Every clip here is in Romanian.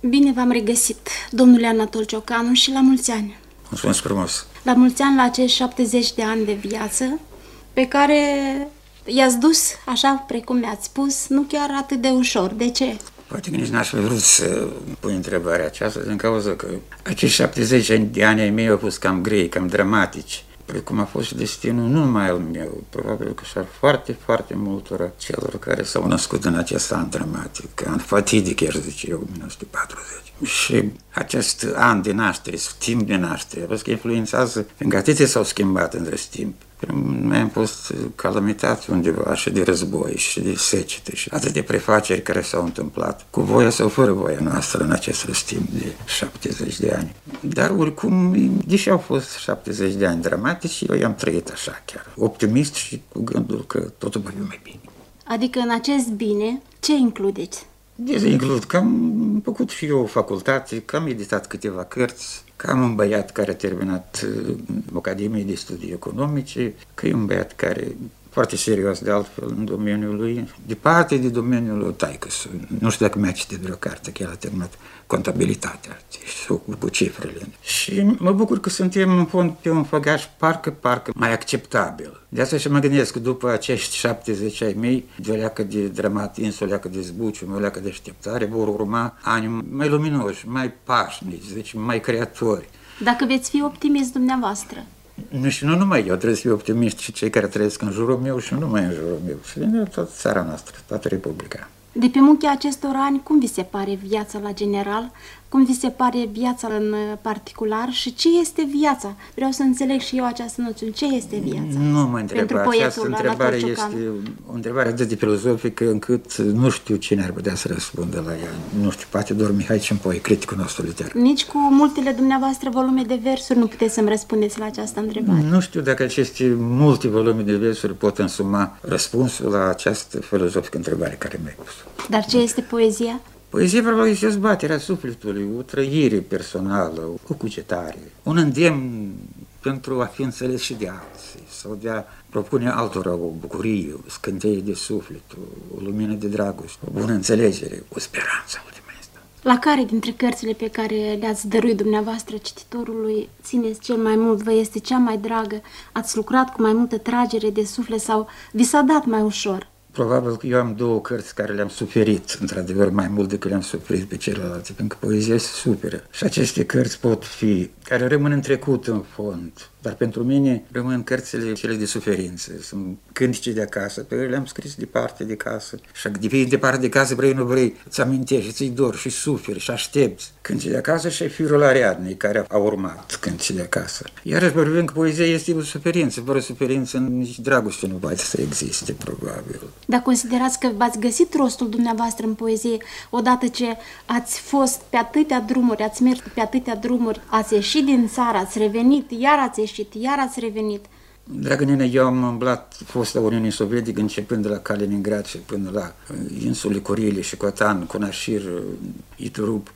Bine v-am regăsit, domnule Anatol Ciocanu, și la mulți ani. Mulțumesc frumos. La mulți ani la acești 70 de ani de viață pe care i-ați dus, așa precum mi-ați spus, nu chiar atât de ușor. De ce? Poate că nici n-aș fi vrut să pun întrebarea aceasta din cauza că acești 70 de ani ai mei au fost cam grei, cam dramatici precum a fost și destinul nu numai al meu, probabil că și al foarte, foarte multor celor care s-au născut în acest an dramatic, an fatidic, chiar zice eu, 1940. Și acest an de naștere, timp de naștere, văd că influențează, fiindcă atâtea s-au schimbat între timp. Noi am fost calamitați undeva și de război și de secete și atât de prefaceri care s-au întâmplat, cu voia sau fără voia noastră în acest răstimp de 70 de ani. Dar oricum, deși au fost 70 de ani dramatici, eu i-am trăit așa chiar, optimist și cu gândul că totul va fi mai bine. Adică în acest bine, ce includeți? Deci includ că am făcut și eu facultate, că am editat câteva cărți, că am un băiat care a terminat uh, Academie de Studii Economice, că e un băiat care foarte serios de altfel în domeniul lui, departe de domeniul lui taică Nu știu dacă mi-a citit vreo carte, că el a terminat contabilitatea și cu cifrele. Și mă bucur că suntem în fond pe un făgaș parcă, parcă mai acceptabil. De asta și mă gândesc că după acești 70 ai mei, de o leacă de dramatism, o leacă de zbuciu, o leacă de așteptare, vor urma ani mai luminoși, mai pașnici, deci mai creatori. Dacă veți fi optimist dumneavoastră, nu și nu numai eu, trebuie să fiu optimist și cei care trăiesc în jurul meu și nu numai în jurul meu, și din toată țara noastră, toată Republica. De pe munchea acestor ani, cum vi se pare viața la general? Cum vi se pare viața în particular? Și ce este viața? Vreau să înțeleg și eu această noțiune. Ce este viața? Nu mă întreb. Această întrebare este o întrebare atât de filozofică încât nu știu cine ar putea să răspundă la ea. Nu știu, poate doar Mihai Cimpoi, criticul nostru literar. Nici cu multele dumneavoastră volume de versuri nu puteți să-mi răspundeți la această întrebare. Nu știu dacă aceste multe volume de versuri pot însuma răspunsul la această filozofică întrebare care mi-ai pus. Dar ce este poezia? Poezia probabil este zbaterea sufletului, o trăire personală, o cugetare, un îndemn pentru a fi înțeles și de alții sau de a propune altora o bucurie, o scânteie de suflet, o, o lumină de dragoste, o bună înțelegere, o speranță. La care dintre cărțile pe care le-ați dăruit dumneavoastră cititorului țineți cel mai mult, vă este cea mai dragă, ați lucrat cu mai multă tragere de suflet sau vi s-a dat mai ușor? Probabil că eu am două cărți care le-am suferit, într-adevăr, mai mult decât le-am suferit pe celelalte, pentru că poezia se superă. Și aceste cărți pot fi, care rămân în trecut, în fond, dar pentru mine rămân cărțile cele de suferință. Sunt cântice de acasă, pe care le-am scris departe de casă. Și de fii departe de casă, vrei, nu vrei, îți amintești, ți dor și suferi și aștepți. Cântice de acasă și firul Ariadnei, care a urmat cântice de acasă. Iarăși vorbim că poezia este o suferință. Fără suferință nici dragoste nu poate să existe, probabil. Dar considerați că v-ați găsit rostul dumneavoastră în poezie odată ce ați fost pe atâtea drumuri, ați mers pe atâtea drumuri, ați ieșit din țară, ați revenit, iar ați ieșit, iar ați revenit. Dragă nene, eu am umblat fosta Uniunii Sovietică începând de la Kaliningrad și până la uh, insule Curile și Cotan, Conașir, uh, Iturup,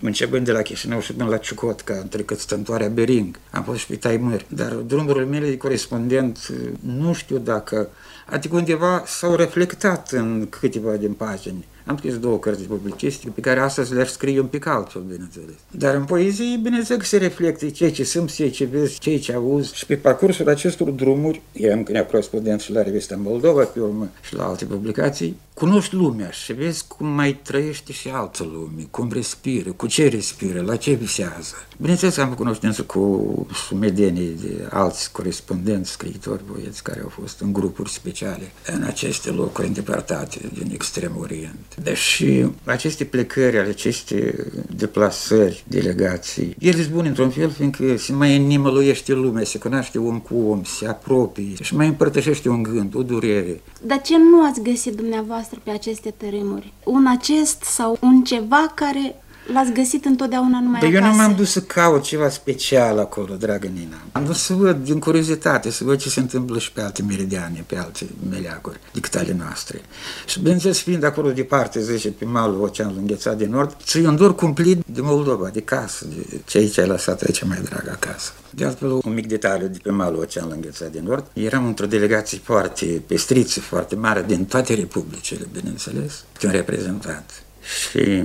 începând de la Chișinău și până la Ciucotca, am trecut stântoarea Bering, am fost și pe Taimăr, dar drumurile mele de corespondent uh, nu știu dacă, adică undeva s-au reflectat în câteva din pagini am scris două cărți publicistice pe care astăzi le-aș scrie un pic altfel, bineînțeles. Dar în poezie, bineînțeles că se reflectă ceea ce sunt, ceea ce vezi, ceea ce auzi. Și pe parcursul acestor drumuri, eram corespondent și la revista Moldova, pe urmă și la alte publicații, cunoști lumea și vezi cum mai trăiește și altă lume, cum respiră, cu ce respiră, la ce visează. Bineînțeles că am cunoștință cu sumedenii de alți corespondenți, scriitori, poeți care au fost în grupuri speciale în aceste locuri îndepărtate din extrem orient. Deși aceste plecări, aceste deplasări, delegații, ele sunt bune într-un fel, fiindcă se mai inimăluiește lumea, se cunoaște om cu om, se apropie și mai împărtășește un gând, o durere. Dar ce nu ați găsit dumneavoastră pe aceste tărâmuri? Un acest sau un ceva care L-ați găsit întotdeauna numai Dar eu nu m-am dus să caut ceva special acolo, dragă Nina. Am dus să văd din curiozitate, să văd ce se întâmplă și pe alte meridiane, pe alte meleaguri decât ale noastre. Și bineînțeles, fiind acolo departe, zice, pe malul Oceanului Înghețat de Nord, ți un dor cumplit de Moldova, de casă, de ce aici ai lăsat aici mai dragă acasă. De altfel, un mic detaliu de pe malul Oceanului Înghețat de Nord, eram într-o delegație foarte pestriță, foarte mare, din toate republicile, bineînțeles, cu un reprezentant. Și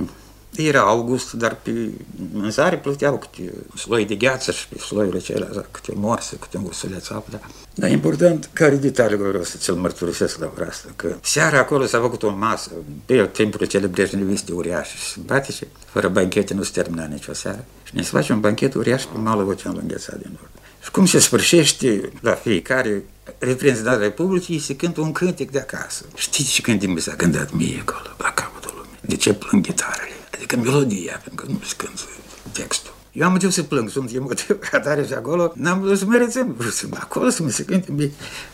Era august, dar pe în zare plăteau câte sloi de gheață și pe sloiurile acelea câte morse, câte un ursuleț apă. Da. Dar important, care detaliu vreau să ți-l mărturisesc la ora asta, că seara acolo s-a făcut o masă, pe timpul celebrezi reviste uriașe și simpatice, fără banchete nu se termina nicio seară. Și ne se face un banchet uriaș pe malul Oceanului Înghețat din Nord. Și cum se sfârșește la fiecare reprezentant Republicii, se cântă un cântec de acasă. Știți ce cântec mi s-a gândit mie acolo, la capătul lumii? De ce plâng gitarele? Adică melodia, pentru că nu se cântă textul. Eu am motiv să plâng, sunt emotiv ca tare și acolo, n-am vrut să mă rețin, să mă acolo să mă se cânte mie.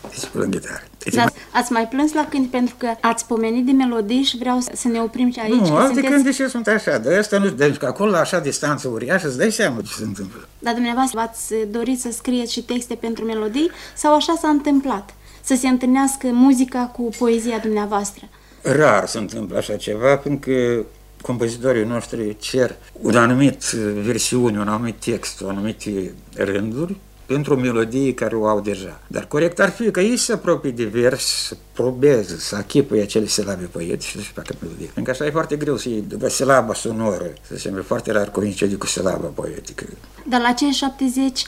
Deci plâng tare. Deci, Dar ați mai plâns la cânt pentru că ați pomenit de melodii și vreau să ne oprim și aici. nu, alte sunteți... cânte și sunt așa, dar asta nu, deci că acolo la așa distanță uriașă, îți dai seama ce se întâmplă. Dar dumneavoastră v-ați dorit să scrieți și texte pentru melodii sau așa s-a întâmplat? Să se întâlnească muzica cu poezia dumneavoastră? Rar se întâmplă așa ceva, pentru că compozitorii noștri cer un anumit versiune, un anumit text, un anumite rânduri pentru o melodie care o au deja. Dar corect ar fi că ei se apropie de vers, să probeze, să achipă acele silabe poetice și să facă melodie. Pentru că așa e foarte greu să iei după silaba sonoră, să se foarte rar coincide cu silaba poetică. Dar la cei 70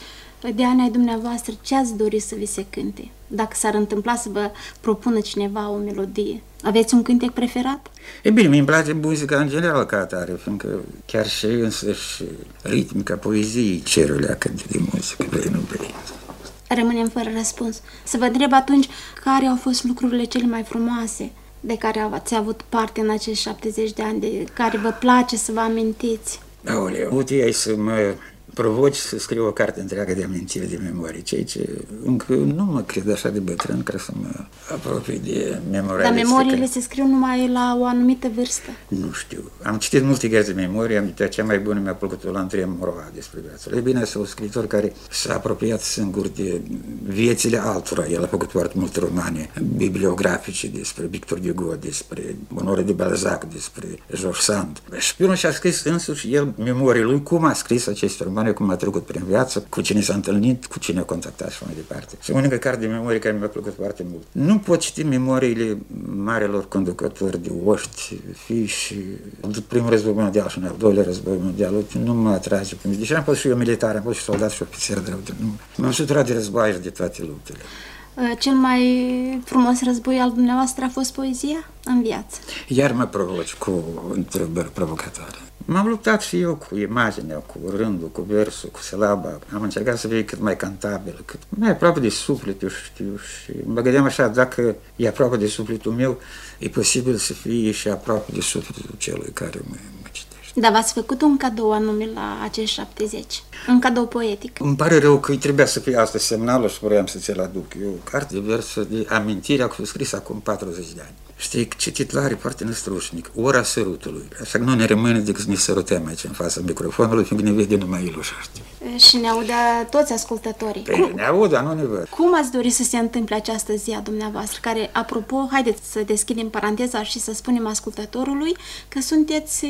de ani ai dumneavoastră, ce ați dori să vi se cânte? Dacă s-ar întâmpla să vă propună cineva o melodie. Aveți un cântec preferat? E bine, mi-mi place muzica în general ca atare, fiindcă chiar și însăși ritmica poeziei cerul cânt de muzică, vrei nu vrei. Rămânem fără răspuns. Să vă întreb atunci care au fost lucrurile cele mai frumoase de care ați avut parte în acești 70 de ani, de care vă place să vă amintiți. Aoleu, uite ai să mă provoci să scriu o carte întreagă de amintiri de memorie, ceea ce încă nu mă cred așa de bătrân ca să mă apropii de memoria. Dar memoriile se scriu numai la o anumită vârstă. Nu știu. Am citit multe cărți de memorie, am citit cea mai bună mi-a plăcut la Andrei Morova despre viața lui. Bine, este un scriitor care s-a apropiat singur de viețile altora. El a făcut foarte multe romane bibliografice despre Victor Hugo, despre Onore de Balzac, despre George Sand. Și pe urmă și-a scris însuși el memorie lui cum a scris aceste romane memorie, cum a trecut prin viață, cu cine s-a întâlnit, cu cine a contactat și mai departe. Și unica carte de memorie care mi-a plăcut foarte mult. Nu pot citi memoriile marilor conducători de oști, fii și primul război mondial și în al doilea război mondial, nu mă atrage pe mine. Deși am fost și eu militar, am fost și soldat și ofițer de rău. M-am săturat de război și de toate luptele. Cel mai frumos război al dumneavoastră a fost poezia în viață. Iar mă provoci cu întrebări provocatoare. M-am luptat și eu cu imaginea, cu rândul, cu versul, cu silaba. Am încercat să fie cât mai cantabil, cât mai aproape de sufletul, știu. Și mă gândeam așa, dacă e aproape de sufletul meu, e posibil să fie și aproape de sufletul celui care mă, mă citește. Dar v-ați făcut un cadou anume la acești 70? Un cadou poetic? Îmi pare rău că îi trebuia să fie asta semnalul și vreau să ți-l aduc. Eu, carte versă de amintire, a fost scris acum 40 de ani. Știi, ce titulare foarte năstrușnic, ora sărutului. Așa că nu ne rămâne decât să ne sărutăm aici în fața microfonului, fiindcă ne vede numai ilușa, știi. Și ne audă toți ascultătorii. Păi, cum, ne aud, dar nu ne văd. Cum ați dori să se întâmple această zi a dumneavoastră, care, apropo, haideți să deschidem paranteza și să spunem ascultătorului că sunteți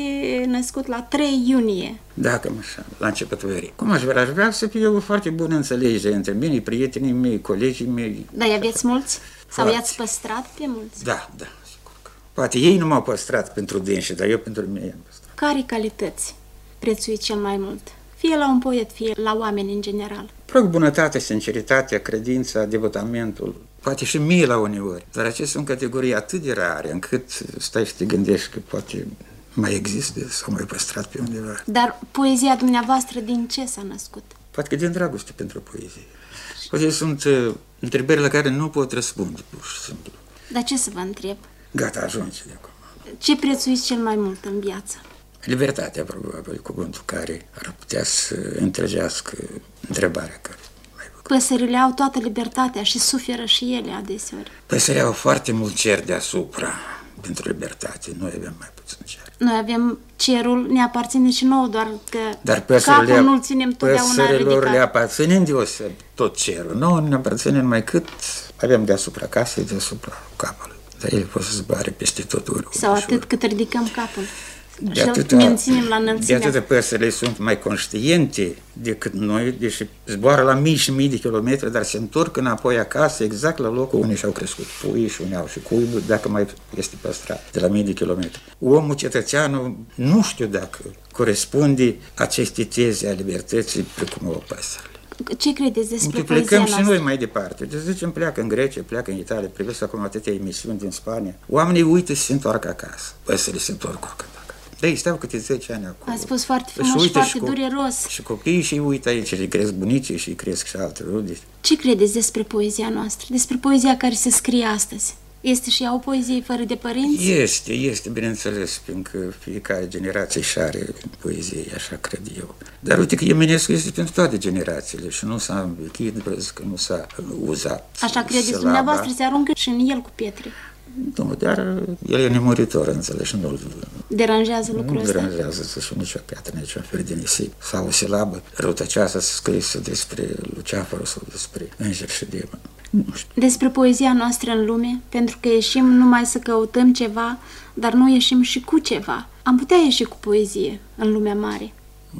născut la 3 iunie. Da, cam așa, la începutul verii. Cum aș vrea? Aș vrea să fie o foarte bună înțelegere între mine, prietenii mei, colegii mei. Dar aveți mulți? Sau i-ați păstrat pe mulți? Da, da, sigur că. Poate ei nu m-au păstrat pentru dânsi, dar eu pentru mine am păstrat. Care calități prețuiți cel mai mult? Fie la un poet, fie la oameni în general. Prog bunătatea, sinceritatea, credința, devotamentul, poate și mila uneori. Dar acestea sunt categorii atât de rare încât stai și te gândești că poate mai există sau mai păstrat pe undeva. Dar poezia dumneavoastră din ce s-a născut? Poate că din dragoste pentru poezie. Poate sunt uh, întrebări la care nu pot răspunde, pur și simplu. Dar ce să vă întreb? Gata, ajunge de acum. Ce prețuiți cel mai mult în viață? Libertatea, probabil, cuvântul care ar putea să întregească întrebarea care mai Păsările au toată libertatea și suferă și ele adeseori. Păsările au foarte mult cer deasupra pentru libertate. Noi avem mai puțin cer. Noi avem cerul, ne aparține și nouă, doar că Dar capul nu-l ținem totdeauna păsărilor ridicat. le aparține deoseb tot cerul. Nu ne aparține numai cât avem deasupra casei, deasupra capului. Dar ele pot să zboare peste tot oriunde. Sau și atât cât ridicăm capul. De și atâta, menținem la înălțimea. De atâta păsările sunt mai conștiente decât noi, deși zboară la mii și mii de kilometri, dar se întorc înapoi acasă, exact la locul unde și-au crescut pui și unde au și cuibul, dacă mai este păstrat, de la mii de kilometri. Omul cetățeanul nu știu dacă corespunde aceste teze a libertății precum o păsările. Ce credeți despre poezia Plecăm noastră? și noi mai departe. Deci zicem, pleacă în Grecia, pleacă în Italia, privesc acum atâtea emisiuni din Spania. Oamenii uită să se întoarcă acasă. Păsările se întorc oricând acasă. Da, ei stau câte 10 ani acolo. A spus foarte frumos și foarte și dureros. Și copiii și uită aici, și cresc bunicii și cresc și alte rude. Ce credeți despre poezia noastră? Despre poezia care se scrie astăzi? Este și ea o poezie fără de părinți? Este, este, bineînțeles, pentru că fiecare generație și are poezie, așa cred eu. Dar uite că Eminescu este pentru toate generațiile și nu s-a învechit, că nu s-a uzat. Așa credeți slaba. dumneavoastră, se aruncă și în el cu pietre. Nu, dar el e nemuritor, înțelegi, nu Deranjează lucrul ăsta? Nu deranjează să și nicio piatră, nici un fel de nisip. Sau o silabă răutăcioasă scrisă despre Luceafărul sau despre înger și demon. Nu știu. Despre poezia noastră în lume, pentru că ieșim numai să căutăm ceva, dar nu ieșim și cu ceva. Am putea ieși cu poezie în lumea mare.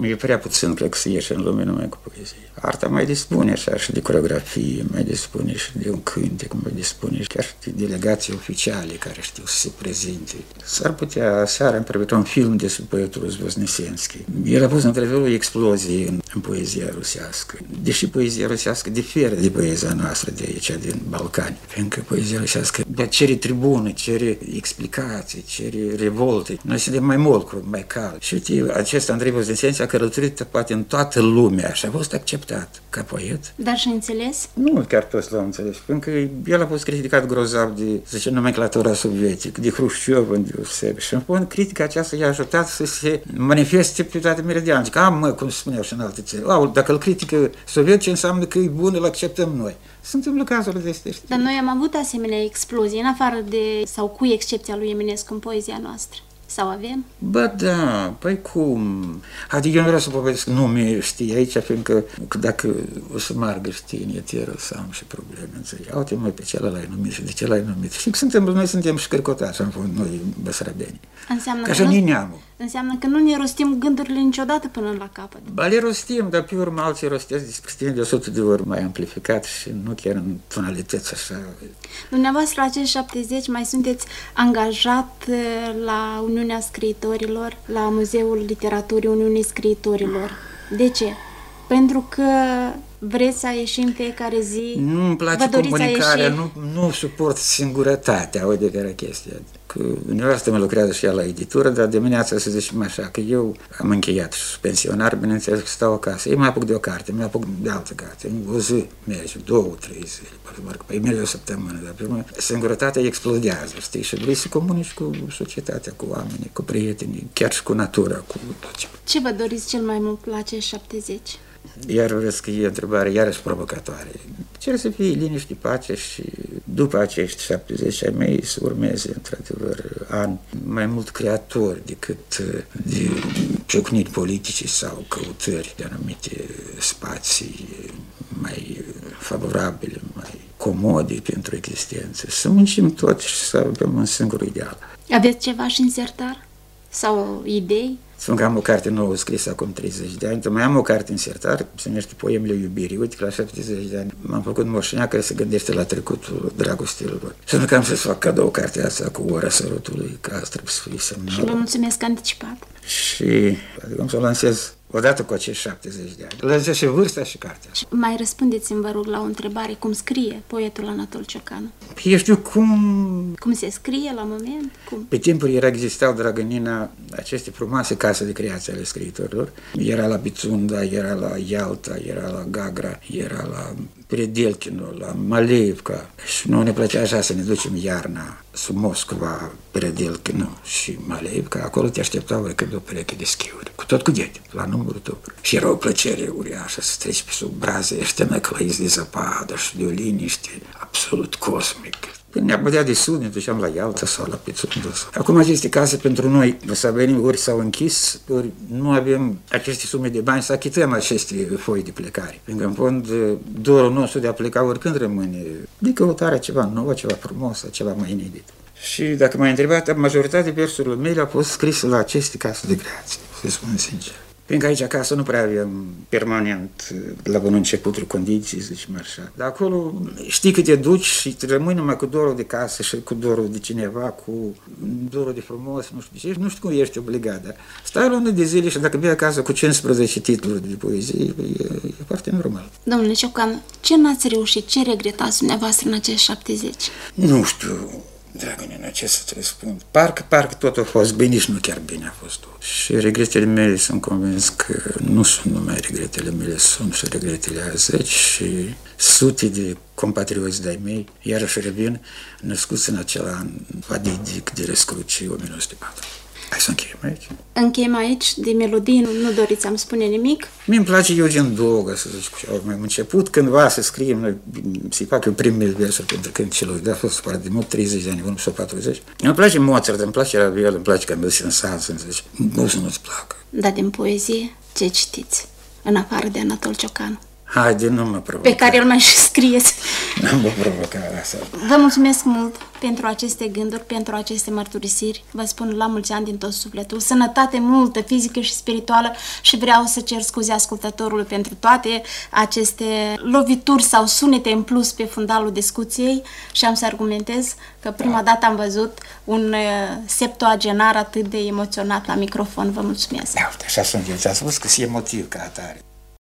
E prea puțin, cred că să ieși în lume numai cu poezie. Arta mai dispune așa și de coreografie, mai dispune și de un cântec, mai dispune și chiar și de delegații oficiale care știu să se prezinte. S-ar putea, seara am un film despre poetul Zvoznesenski. El a pus într-adevăr o explozie în, în poezia rusească. Deși poezia rusească diferă de poezia noastră de aici, din Balcani, pentru că poezia rusească cere tribună, cere explicații, cere revolte. Noi suntem mai mult, mai cal. Și uite, acest Andrei Voznesenski a călătorit poate în toată lumea și a fost acceptat ca poet. Dar și înțeles? Nu chiar toți l-au înțeles, pentru că el a fost criticat grozav de, zice, nomenclatura sovietică, de Hrușciov în deosebire. Și în fond, critica aceasta i-a ajutat să se manifeste pe toate meridiane. Zic, am, mă, cum spuneau și în alte țări, Au, dacă îl critică ce înseamnă că e bun, îl acceptăm noi. Sunt cazurile de astea. Dar noi am avut asemenea explozii, în afară de, sau cu excepția lui Eminescu în poezia noastră. Sau avem? Bă, da, păi cum? Adică eu nu vreau să povestesc nume, știi, aici, fiindcă că dacă o să margă, știi, în eter, o să am și probleme, înțelegi? Uite, mai pe celălalt ai numit și de celălalt ai numit. Și că suntem, noi suntem și cărcotați, am fost noi băsărabeni. Înseamnă Ca că, nu, neamul. înseamnă că nu ne rostim gândurile niciodată până la capăt. Ba, le rostim, dar pe urmă alții rostesc despre de 100 de ori mai amplificat și nu chiar în tonalități așa. Dumneavoastră, la acești 70, mai sunteți angajat eh, la Uniunea Scriitorilor, la Muzeul Literaturii Uniunii Scriitorilor. De ce? Pentru că vreți să ieși în fiecare zi? Nu îmi place comunicarea, nu, nu suport singurătatea, uite care chestia. Că nevastă mă lucrează și ea la editură, dar dimineața să zicem așa, că eu am încheiat și sunt pensionar, bineînțeles că stau acasă. Ei mă apuc de o carte, mă apuc de altă carte. O zi merge, două, trei zile, parcă păi merge o săptămână, dar prima singurătatea explodează, știi, și vrei să comunici cu societatea, cu oamenii, cu prietenii, chiar și cu natura, cu tot ce. Ce vă doriți cel mai mult la acești 70? Iar vezi că e întrebare iarăși provocatoare. Cer să fie liniște, pace și după acești 70 ai mei să urmeze, într-adevăr, ani mai mult creatori decât de ciocniri politice sau căutări de anumite spații mai favorabile, mai comode pentru existență. Să muncim toți și să avem un singur ideal. Aveți ceva și în sertar? Sau idei? Spun că am o carte nouă scrisă acum 30 de ani, mai am o carte în sertar, se numește Poemele iubirii. Uite că la 70 de ani m-am făcut moșinea care se gândește la trecutul dragostilor. Și nu că am să-ți fac cadou cartea asta cu ora sărutului, că asta trebuie să fie semnal. Și vă mulțumesc anticipat. Și adică am să o lansez odată cu acești 70 de ani. Lăsă și vârsta și cartea. Și mai răspundeți-mi, vă rog, la o întrebare. Cum scrie poetul Anatol Ciocanu? Eu știu cum... Cum se scrie la moment? Cum? Pe timpul era existau Dragănina aceste frumoase case de creație ale scriitorilor. Era la Bițunda, era la Ialta, era la Gagra, era la Predelkino, la Malevka. Și nu ne plăcea așa să ne ducem iarna sub Moscova, Predelkino și Malevka. Acolo te așteptau oricând o pereche de schiuri, cu tot cu dete, la numărul tău. Și era o plăcere uriașă să treci pe sub braze ăștia năclăiți de zăpadă și de o liniște absolut cosmică. Când ne-a bădea de sud, ne duceam la Ialta sau la Pițundus. Acum aceste case pentru noi, să venim ori s-au închis, ori nu avem aceste sume de bani să achităm aceste foi de plecare. Pentru că, în fond, dorul nostru de a pleca oricând rămâne de căutarea ceva nou, ceva frumos, ceva mai inedit. Și dacă m-ai întrebat, majoritatea versurilor mele au fost scrise la aceste case de grație, să spun sincer. Fiindcă aici acasă nu prea aveam permanent la bun început condiții, zice așa. Dar acolo știi că te duci și te rămâi numai cu dorul de casă și cu dorul de cineva, cu dorul de frumos, nu știu ce, nu știu cum ești obligat, dar stai lună de zile și dacă vii acasă cu 15 titluri de poezie, e, e foarte normal. Domnule Ciocan, ce n-ați reușit, ce regretați dumneavoastră în acești 70? Nu știu, Dragă ce să-ți răspund? Parcă, parcă tot a fost bine, nici nu chiar bine a fost tot. Și regretele mele sunt convins că nu sunt numai regretele mele, sunt și regretele a zeci și sute de compatrioți de-ai mei, iarăși revin, născuți în acel an fadidic de răscruce 1904. Hai să încheiem aici. Încheiem aici, de melodii, nu, nu doriți să-mi spune nimic? Mi-mi place Eugen Doga, să zic, mai am început cândva să scriem, să-i fac eu primele versuri pentru celor, de a fost foarte de mult, 30 de ani, nu sau 40. Îmi place Mozart, îmi place Ravel, îmi place Camille Saint-Saëns, îmi zice, nu să nu-ți placă. Da, din poezie, ce citiți, în afară de Anatol Ciocanu? Haide, nu mă provoca. Pe care îl mai și scrieți. Nu mă provoca asta. Vă mulțumesc mult pentru aceste gânduri, pentru aceste mărturisiri. Vă spun la mulți ani din tot sufletul. Sănătate multă, fizică și spirituală și vreau să cer scuze ascultătorului pentru toate aceste lovituri sau sunete în plus pe fundalul discuției și am să argumentez că prima da. dată am văzut un uh, septuagenar atât de emoționat la microfon. Vă mulțumesc. Da, uite, așa sunt eu. Ți-am spus că e emotiv ca atare.